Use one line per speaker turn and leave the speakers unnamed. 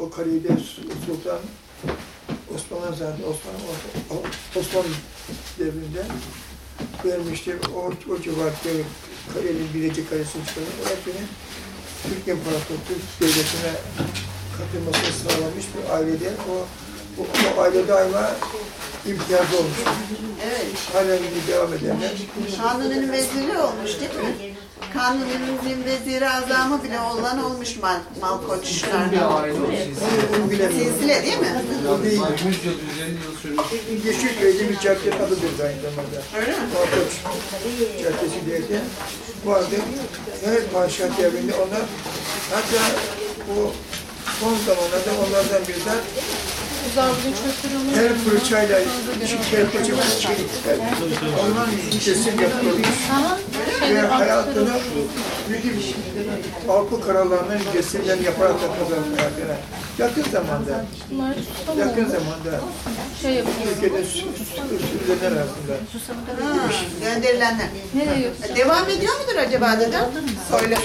o kaleyi de Sultan Osmanlı zaten Osmanlı Osmanlı devrinde vermişti. O, o civarda kalenin Bilecik Kalesi'ni çıkarıyor. O hepsini Türk İmparatorluğu, Devleti'ne katılmasını sağlamış bir ailede. O, o, o aile daima imtiyazlı olmuş.
Evet.
Halen devam edenler.
Kanuni'nin veziri olmuş değil mi? Kanuni'nin veziri azamı bile olan olmuş mal, Malkoçlardan.
Onu bilemiyorum.
Silsile değil mi?
O değil.
100 yıl, 150 yıl sürmüş.
Yeşilköy'de bir caddenin adıdır aynı zamanda.
Öyle mi?
Malkoç Caddesi diye de vardı. Her padişah devrinde onlar hatta bu son zamanlarda onlardan biri de her fırçayla her fırçamız çelikler. Ondan kesim yapılmış. Ve hayatını mühim Avrupa krallarının resimlerini yaparak takılıyor hayatına. Yakın zamanda, yakın zamanda Türkiye'de sürülenler arasında.
Ha, gönderilenler.
Nereye
Devam ediyor mudur acaba dedem? Öyle.